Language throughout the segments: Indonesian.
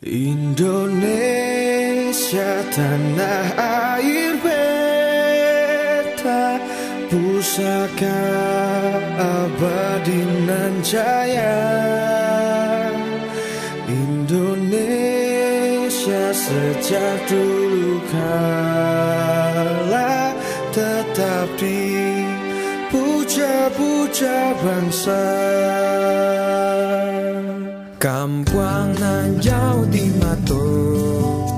Indonesia tanah air beta Pusaka abadi nan jaya Indonesia sejak dulu kala Tetap dipuja-puja bangsa Kampuang nan jauh di mato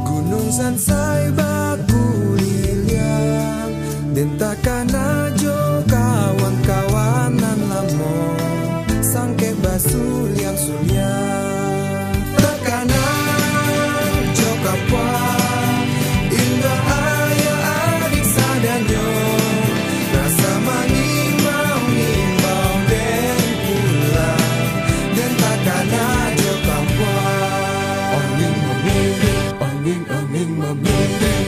Gunung Sansai baku liliang Dentakan ajo angin memilih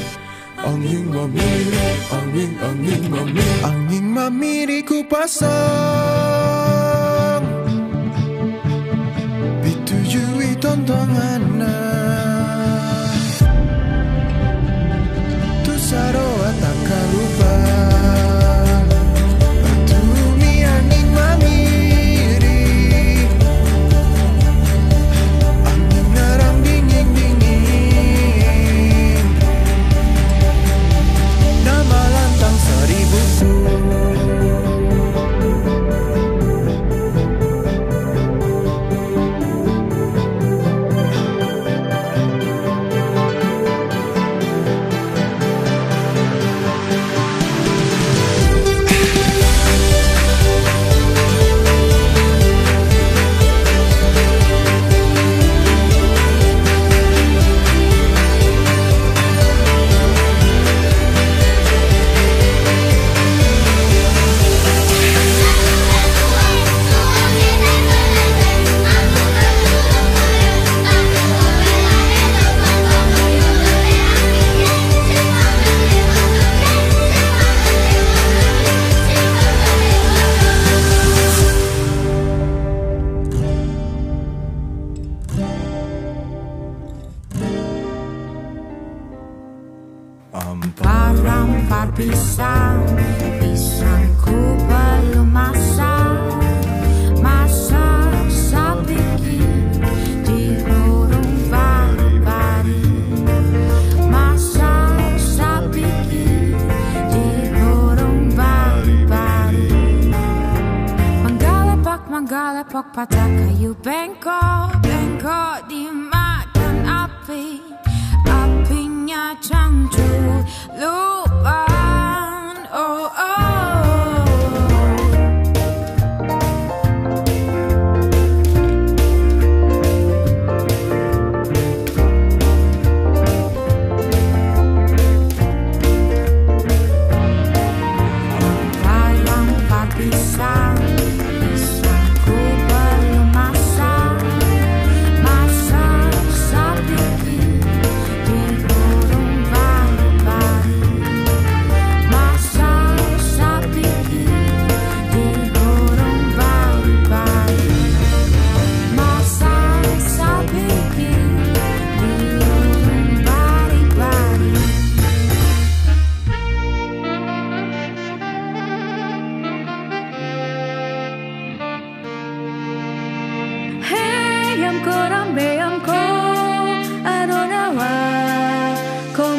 Angin memilih, angin angin memilih Angin mamiri ku pasang. Bitujui tontongan Um, Parang papisang Isang kupal lumasak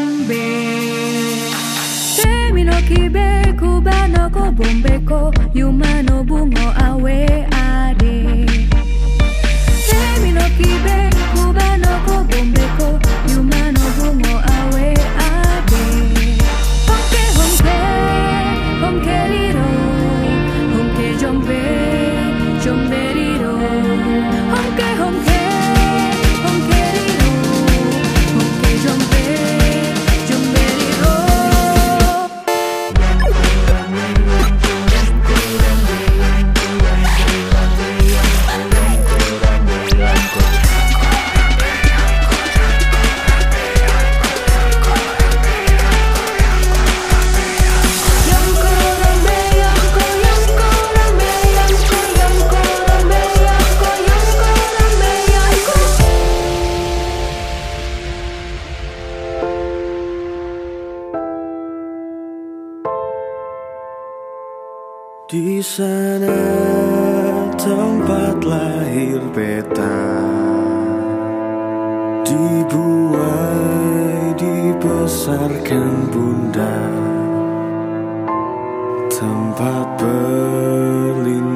bombe temi no kibeku banoko bombeko yuma bungo awe ade. Temi no kibeku banoko bombeko Di sana tempat lahir peta. Dibuai dibesarkan bunda. Tempat berlindung